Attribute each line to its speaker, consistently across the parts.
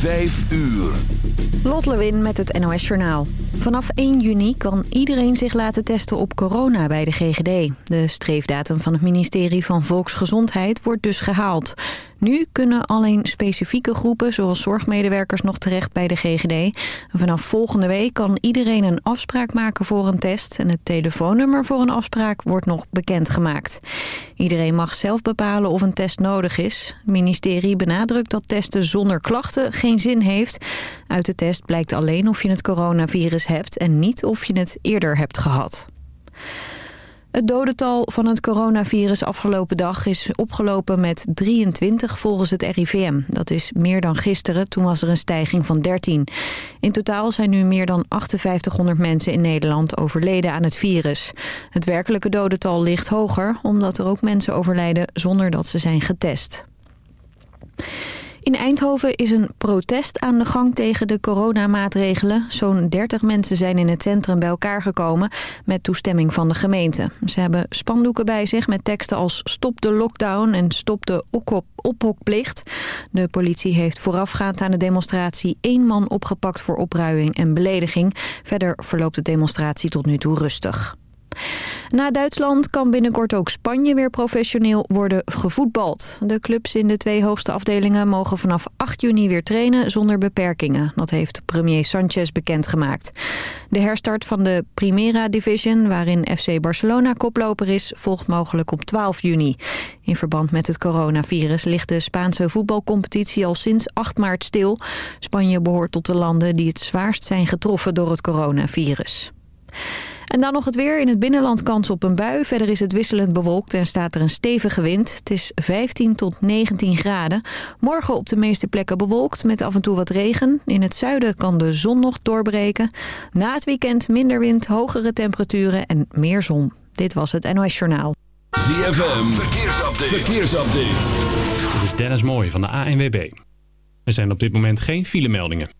Speaker 1: Vijf uur.
Speaker 2: Lot Lewin met het NOS Journaal. Vanaf 1 juni kan iedereen zich laten testen op corona bij de GGD. De streefdatum van het ministerie van Volksgezondheid wordt dus gehaald. Nu kunnen alleen specifieke groepen, zoals zorgmedewerkers, nog terecht bij de GGD. Vanaf volgende week kan iedereen een afspraak maken voor een test... en het telefoonnummer voor een afspraak wordt nog bekendgemaakt. Iedereen mag zelf bepalen of een test nodig is. Het ministerie benadrukt dat testen zonder klachten geen zin heeft. Uit de test blijkt alleen of je het coronavirus hebt... en niet of je het eerder hebt gehad. Het dodental van het coronavirus afgelopen dag is opgelopen met 23 volgens het RIVM. Dat is meer dan gisteren, toen was er een stijging van 13. In totaal zijn nu meer dan 5800 mensen in Nederland overleden aan het virus. Het werkelijke dodental ligt hoger, omdat er ook mensen overlijden zonder dat ze zijn getest. In Eindhoven is een protest aan de gang tegen de coronamaatregelen. Zo'n 30 mensen zijn in het centrum bij elkaar gekomen met toestemming van de gemeente. Ze hebben spandoeken bij zich met teksten als stop de lockdown en stop de ophokplicht. De politie heeft voorafgaand aan de demonstratie één man opgepakt voor opruiing en belediging. Verder verloopt de demonstratie tot nu toe rustig. Na Duitsland kan binnenkort ook Spanje weer professioneel worden gevoetbald. De clubs in de twee hoogste afdelingen mogen vanaf 8 juni weer trainen zonder beperkingen. Dat heeft premier Sanchez bekendgemaakt. De herstart van de Primera Division, waarin FC Barcelona koploper is, volgt mogelijk op 12 juni. In verband met het coronavirus ligt de Spaanse voetbalcompetitie al sinds 8 maart stil. Spanje behoort tot de landen die het zwaarst zijn getroffen door het coronavirus. En dan nog het weer. In het binnenland kans op een bui. Verder is het wisselend bewolkt en staat er een stevige wind. Het is 15 tot 19 graden. Morgen op de meeste plekken bewolkt met af en toe wat regen. In het zuiden kan de zon nog doorbreken. Na het weekend minder wind, hogere temperaturen en meer zon. Dit was het NOS Journaal.
Speaker 1: ZFM, verkeersupdate. verkeersupdate.
Speaker 3: Dit is Dennis Mooij van de ANWB. Er zijn op dit moment geen filemeldingen.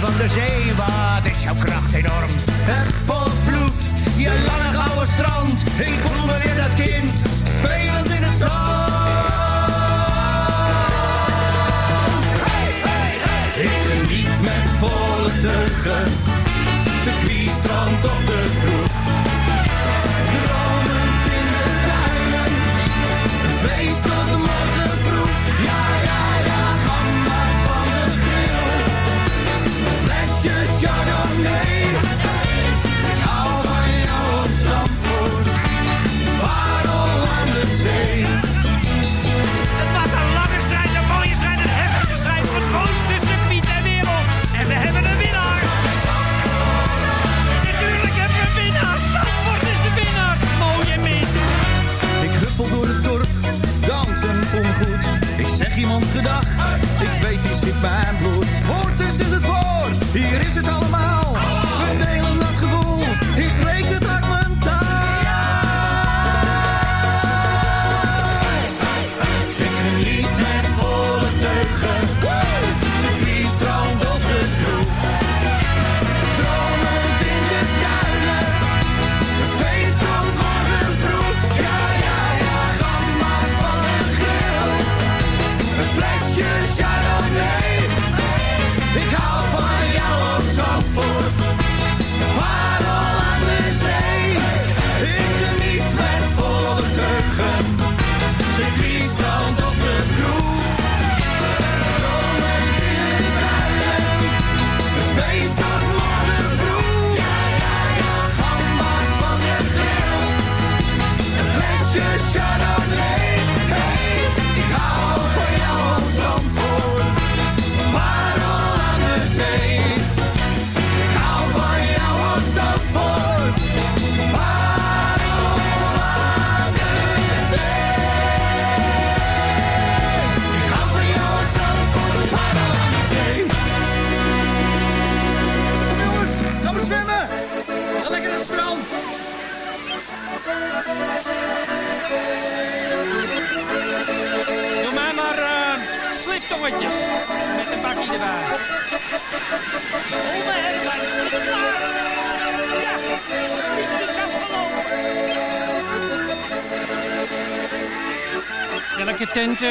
Speaker 4: van de zee, wat is jouw kracht enorm? Het potvloed, je lange gouden strand, ik voel me weer dat kind, spelend in het zand. Hey, hey. Ik geniet met volle circuit, strand of de kroeg
Speaker 5: dag.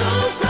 Speaker 6: Vroeger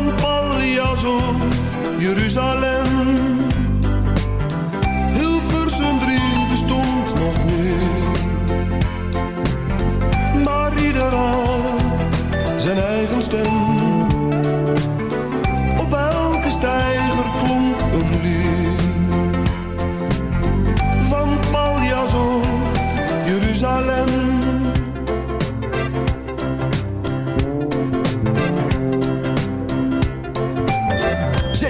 Speaker 6: Van Jeruzalem.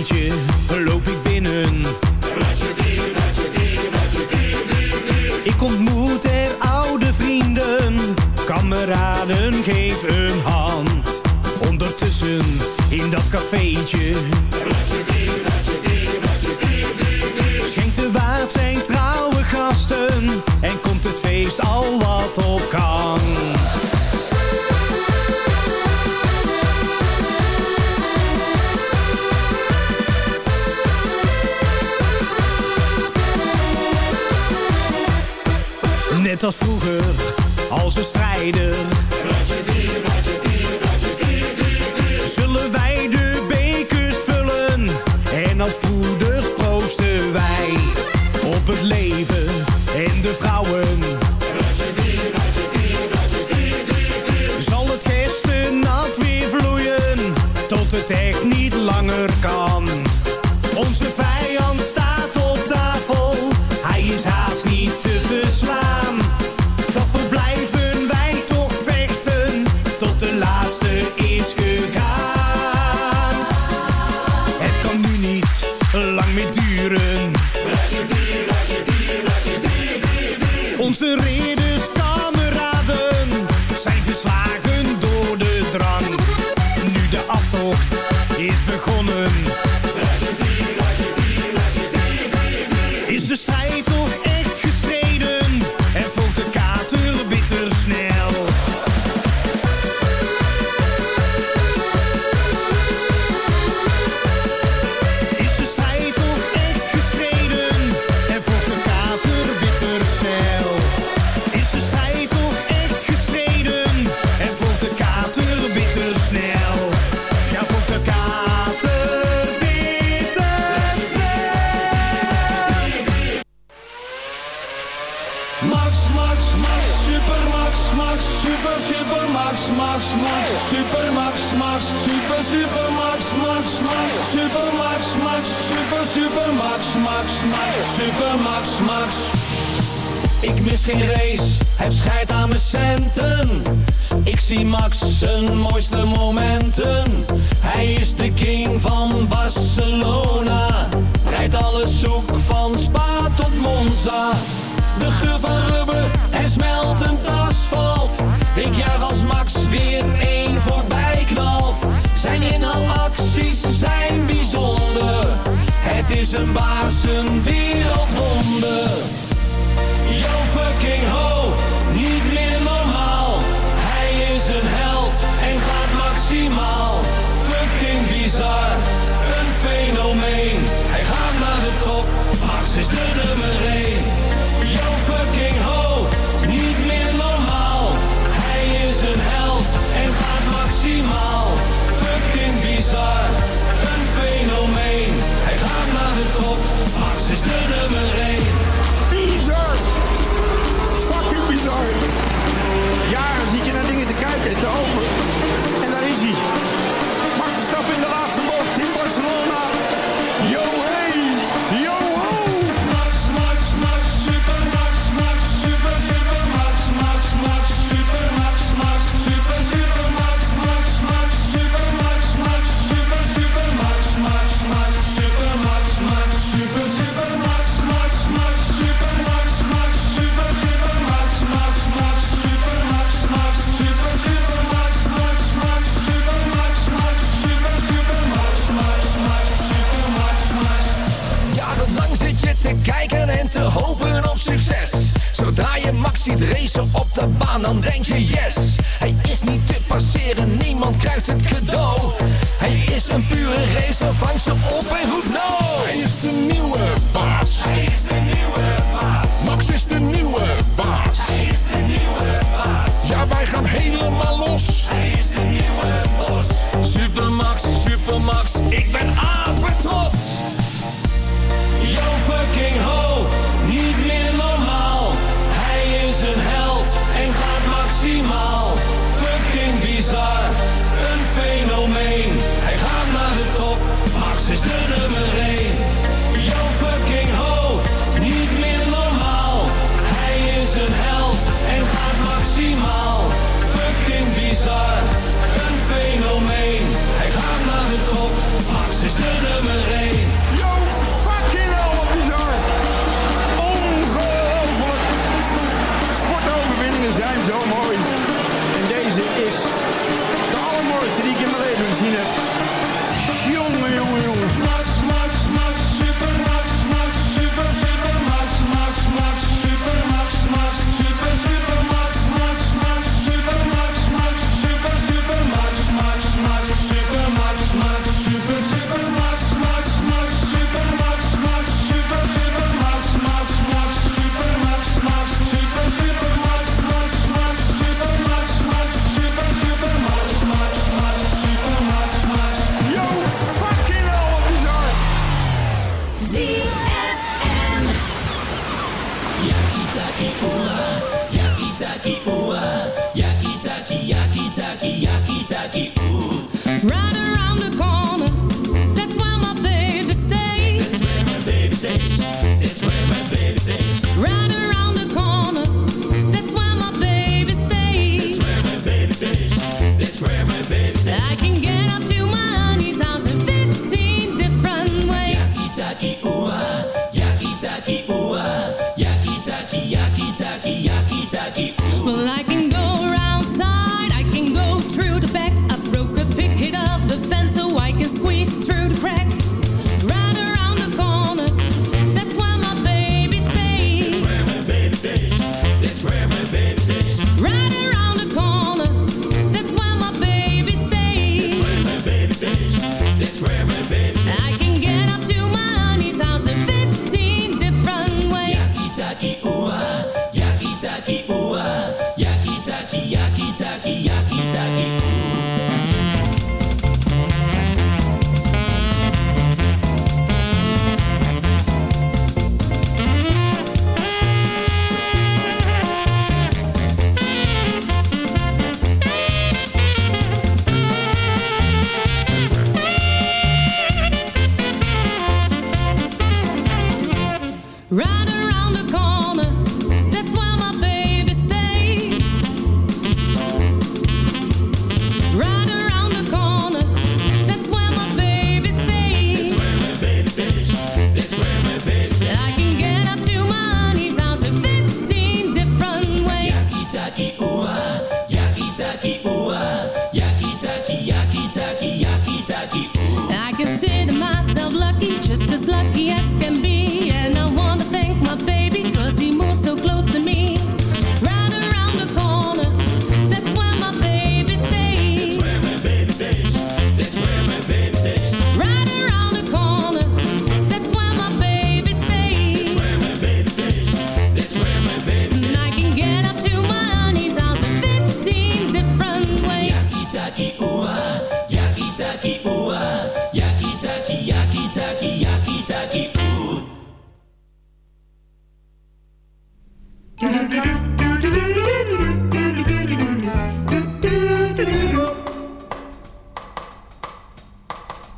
Speaker 7: Cafeetje loop ik binnen. Ik ontmoet er oude vrienden, kameraden, geef een hand. Ondertussen in dat cafeetje
Speaker 8: Net als vroeger, als we strijden. Bladje bier, bladje bier, bier, bier. Zullen wij de bekers vullen en als broeders proosten wij op het leven en de vrouwen. Bier. Zal het gisteren nat weer vloeien tot het echt niet langer kan. Onze is
Speaker 9: geen race, heb scheid aan mijn centen. Ik zie Max zijn mooiste momenten. Hij is de king van Barcelona. Rijdt alles zoek van Spa tot Monza. De geur van en smeltend asfalt. Ik juich als Max weer één voorbij knalt. Zijn inhaalacties zijn bijzonder. Het is een baas, een
Speaker 10: weer Racer op de baan, dan denk je yes.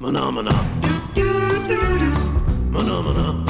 Speaker 1: Phenomena. Phenomena.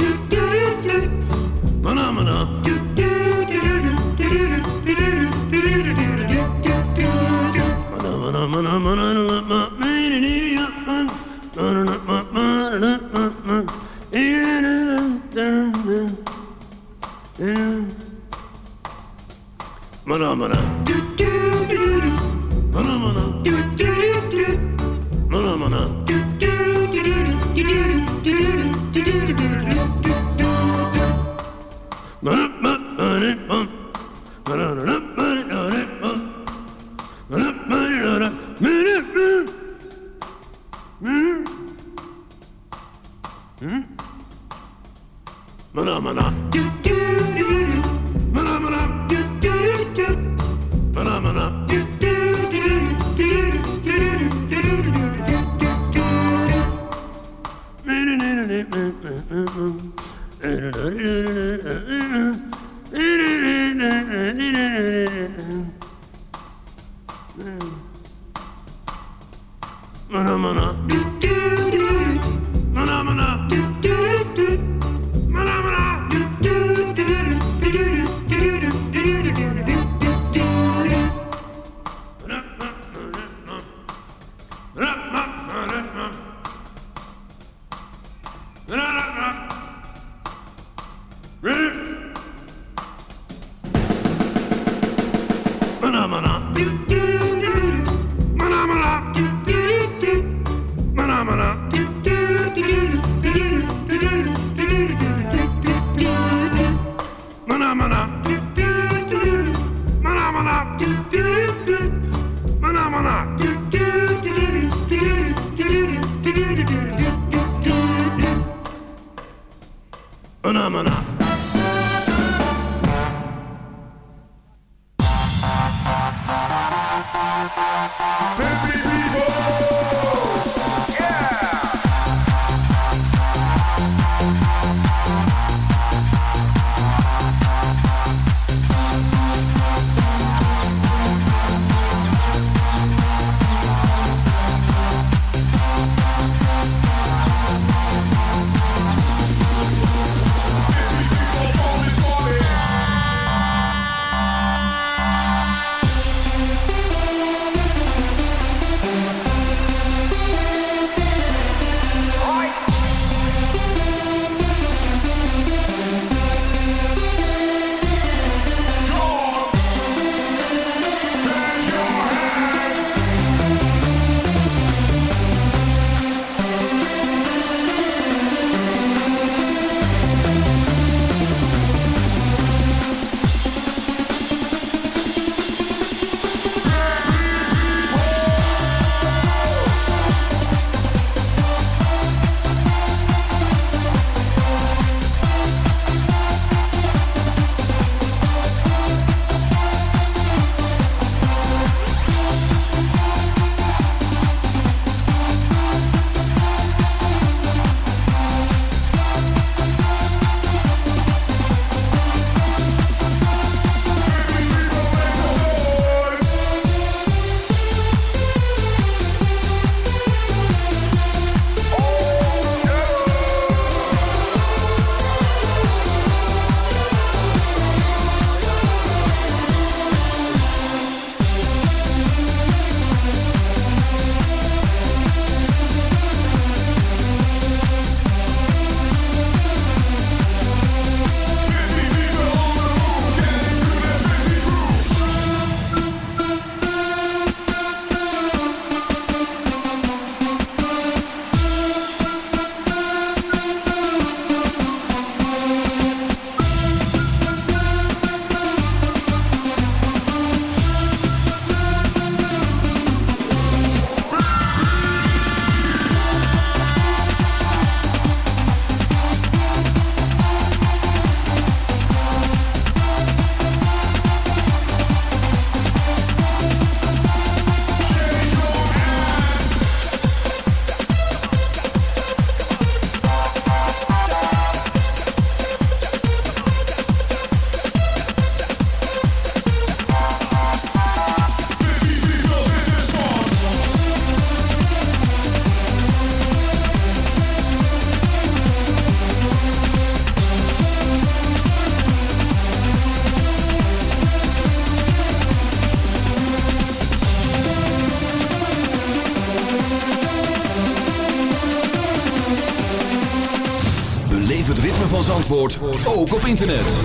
Speaker 1: Ook op internet.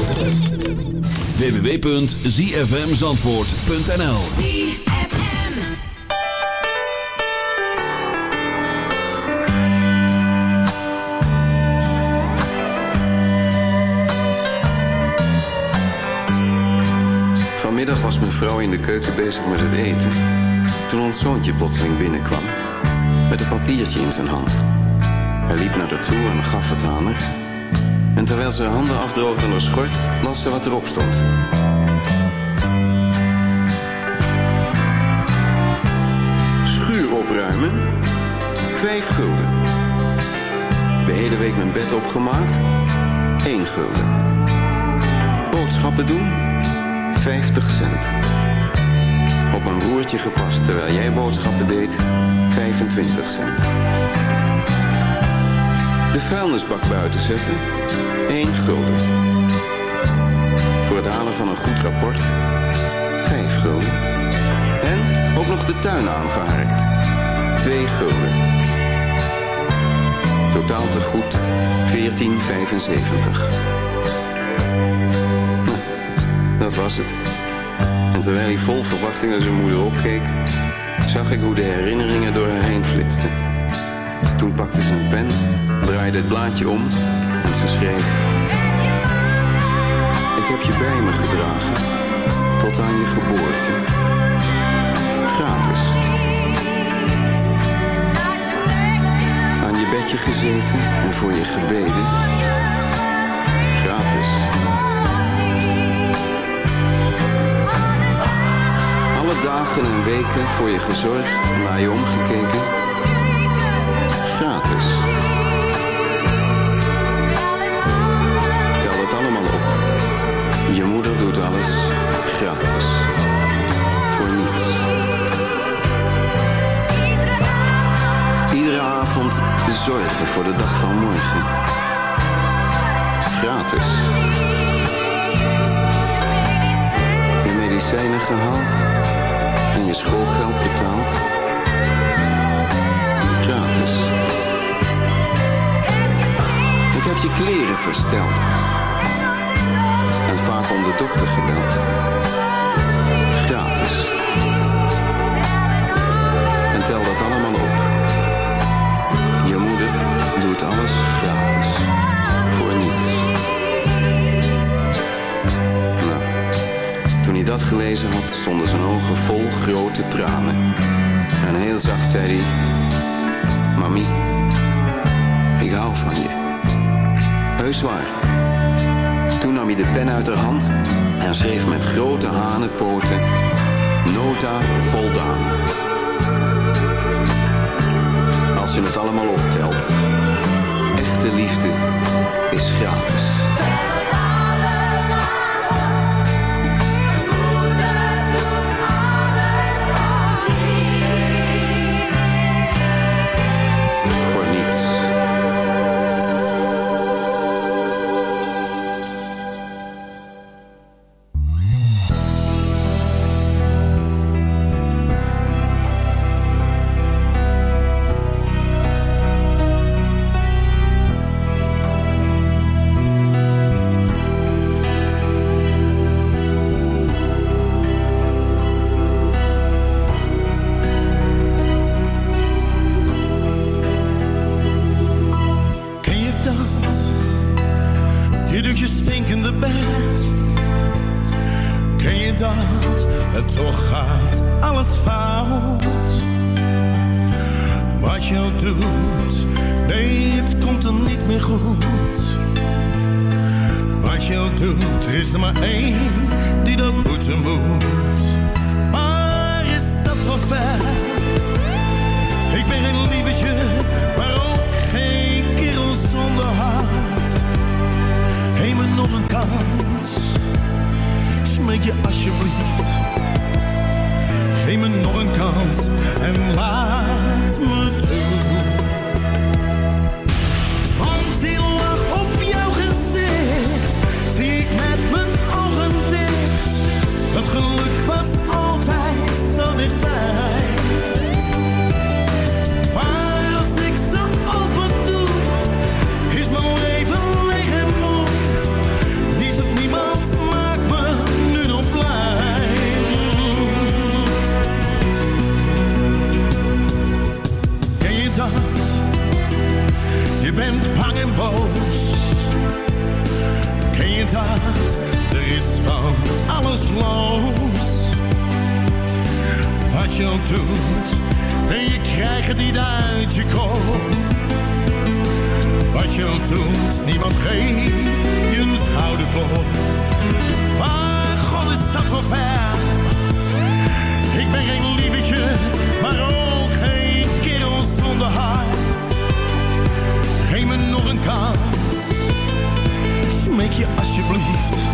Speaker 1: www.zfmzandvoort.nl
Speaker 11: Vanmiddag was mijn vrouw in de keuken bezig met het eten. Toen ons zoontje plotseling binnenkwam. Met een papiertje in zijn hand. Hij liep naar haar toe en gaf het aan haar. En terwijl ze handen afdroogde aan haar schort, las ze wat erop stond. Schuur opruimen. Vijf gulden. De hele week mijn bed opgemaakt. 1 gulden. Boodschappen doen. 50 cent. Op mijn broertje gepast terwijl jij boodschappen deed. 25 cent. De vuilnisbak buiten zetten. 1 gulden. Voor het halen van een goed rapport. 5 gulden. En ook nog de tuin aangeharkt. 2 gulden. Totaal te goed 14,75. Nou, dat was het. En terwijl hij vol verwachting naar zijn moeder opkeek, zag ik hoe de herinneringen door haar heen flitsten. Toen pakte ze een pen, draaide het blaadje om en ze schreef... Ik heb je bij me gedragen, tot aan je geboorte. Gratis. Aan je bedje gezeten en voor je gebeden. Gratis. Alle dagen en weken voor je gezorgd, naar je omgekeken. Voor de dag van morgen. Gratis. Je medicijnen gehaald en je schoolgeld betaald. Gratis. Ik heb je kleren versteld en vaak om de dokter gebeld. Gelezen had, stonden zijn ogen vol grote tranen. En heel zacht zei hij... Mami, ik hou van je. Heus waar. Toen nam hij de pen uit haar hand en schreef met grote hanenpoten... Nota voldaan. Als je het allemaal optelt. Echte liefde is gratis.
Speaker 7: Het toch gaat alles fout. Wat je doet, nee, het komt er niet meer goed. Wat je doet, er is er maar één die dat moeten moet. Maar is dat wel ver? Ik ben geen lievertje, maar ook geen kerel zonder hart. Geef me nog een kans, smeek je alsjeblieft. Nog een kans en laat alles los. Wat je ook doet, en je krijgt het niet uit je kop. Wat je ook doet, niemand geeft je een schouderklop. Maar god is dat wel ver. Ik ben geen lievertje, maar ook geen kerel zonder hart. Geef me nog een kans, smeek je alsjeblieft.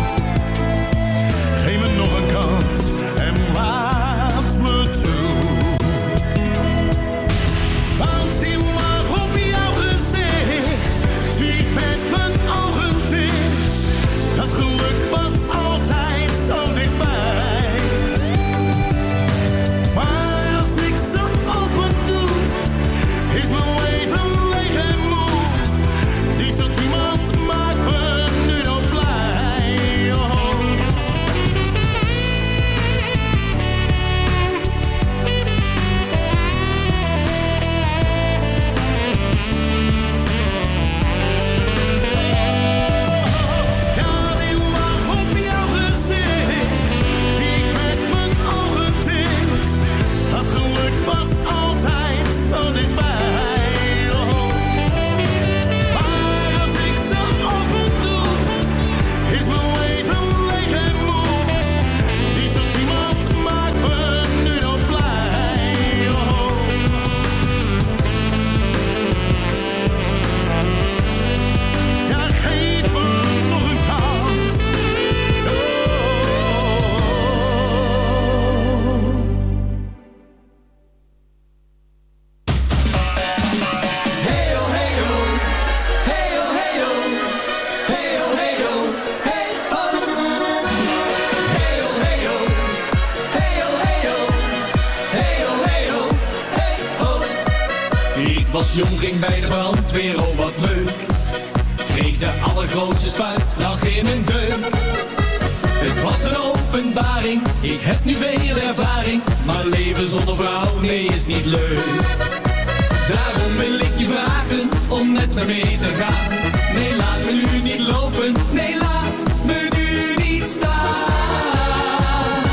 Speaker 10: Om met me mee te gaan. Nee, laat me nu niet lopen, nee, laat me nu niet staan.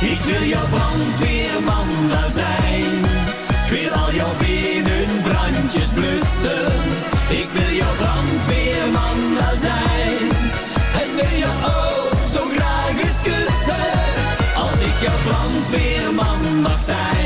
Speaker 10: Ik wil jouw brandweerman daar zijn. Ik wil al jouw binnenbrandjes blussen. Ik wil jouw brandweerman daar zijn. En wil je ook zo graag eens kussen. Als ik jouw brandweerman mag zijn,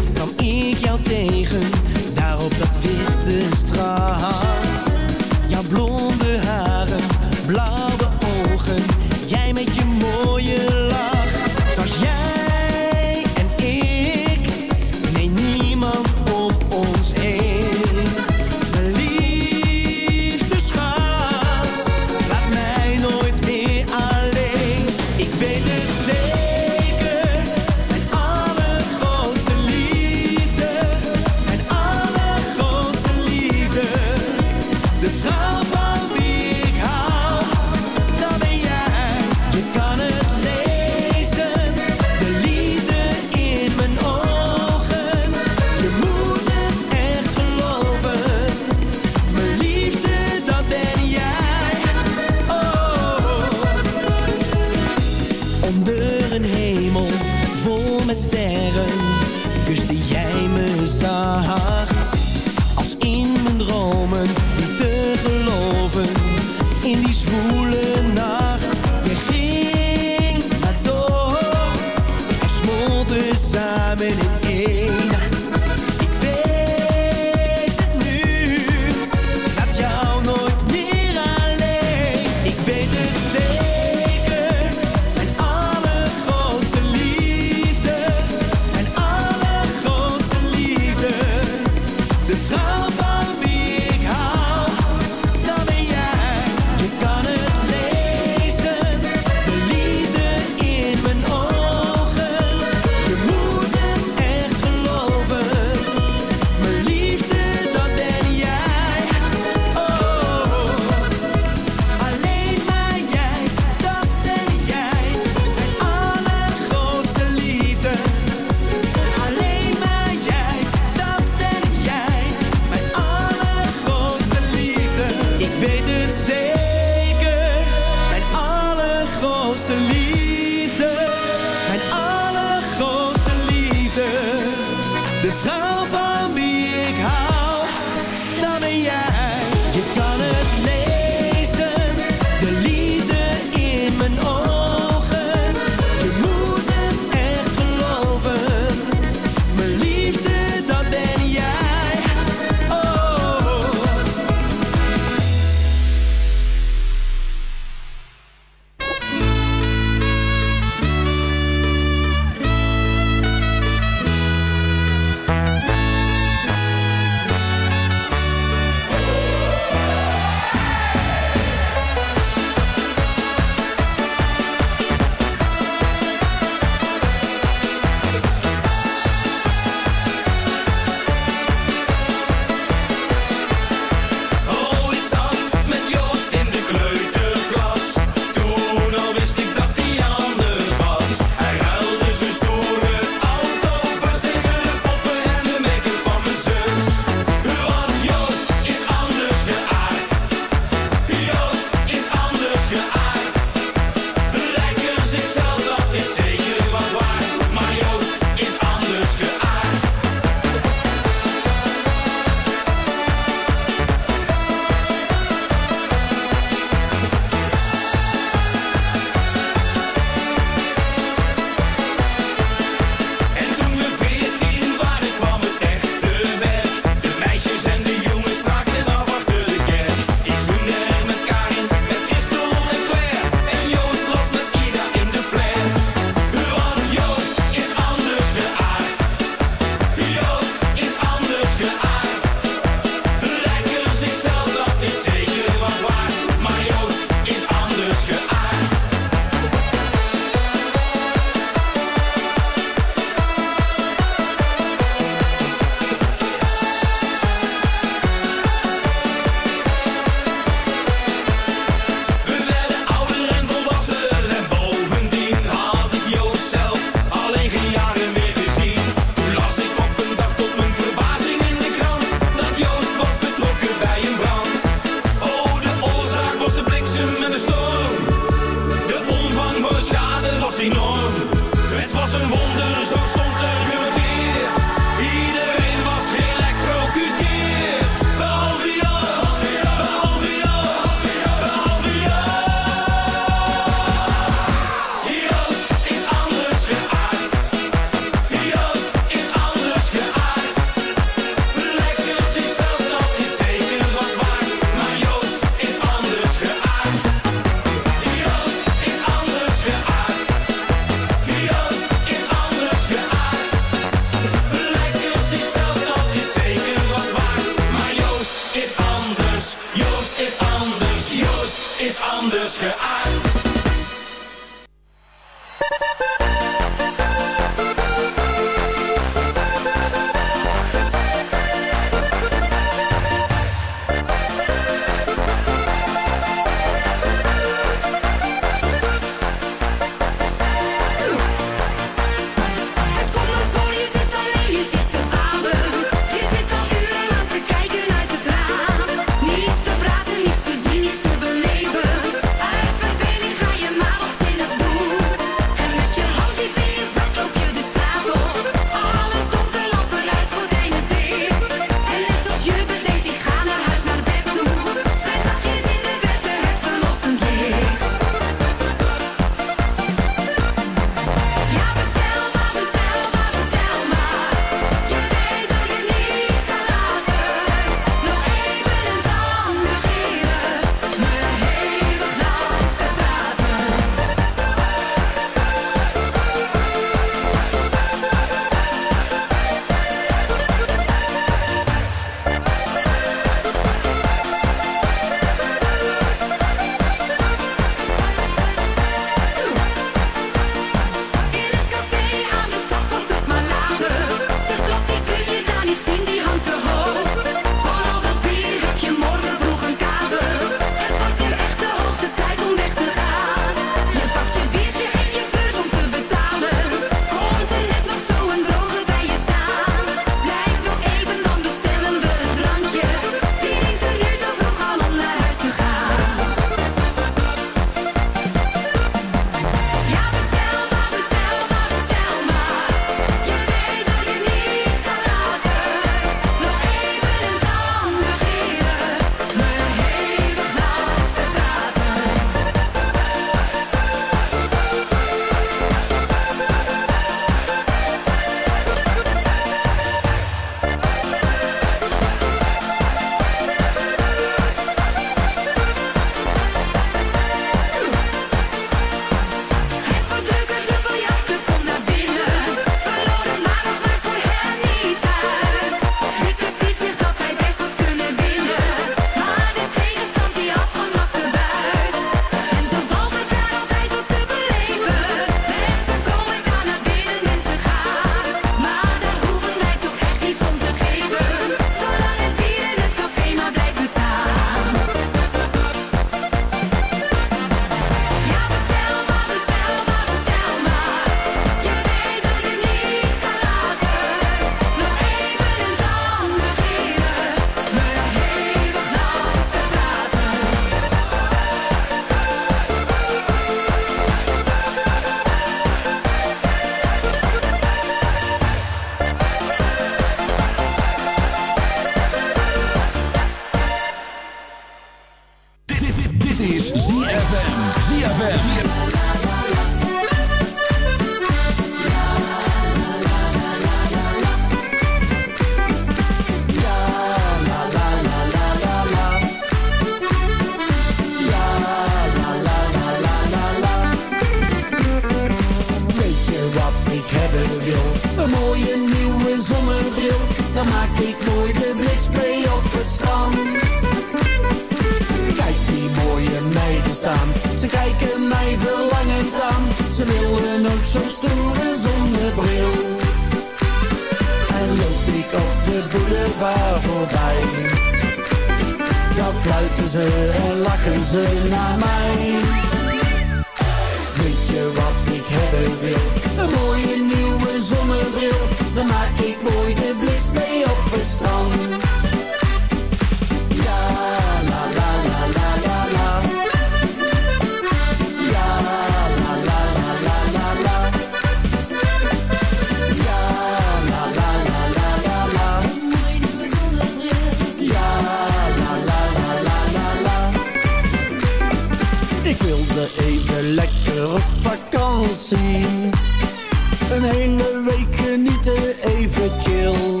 Speaker 7: Een
Speaker 8: hele week genieten, even chill.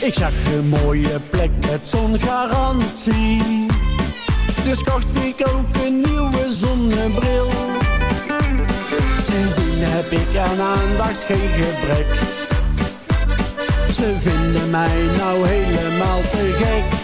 Speaker 8: Ik zag een mooie plek met zongarantie. Dus kocht ik ook een nieuwe zonnebril. Sindsdien heb ik aan aandacht geen gebrek. Ze vinden mij nou helemaal te gek.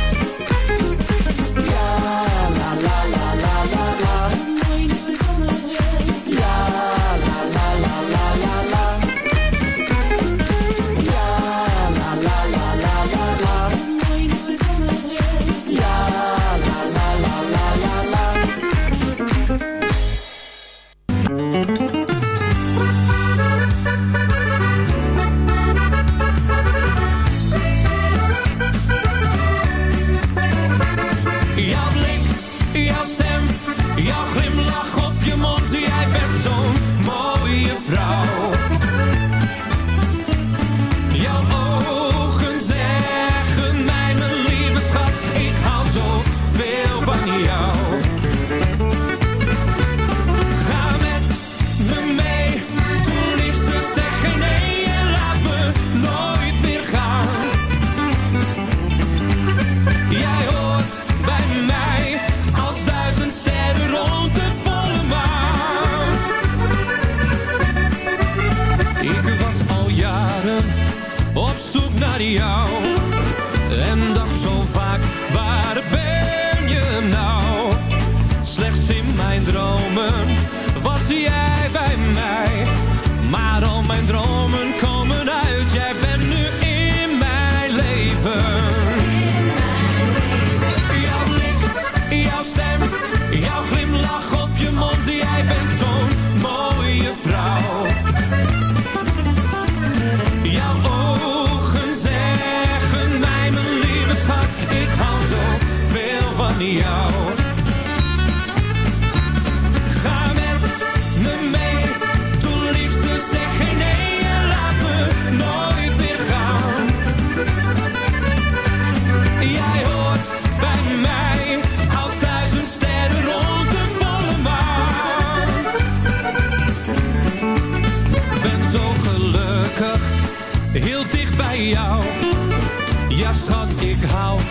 Speaker 12: ik hou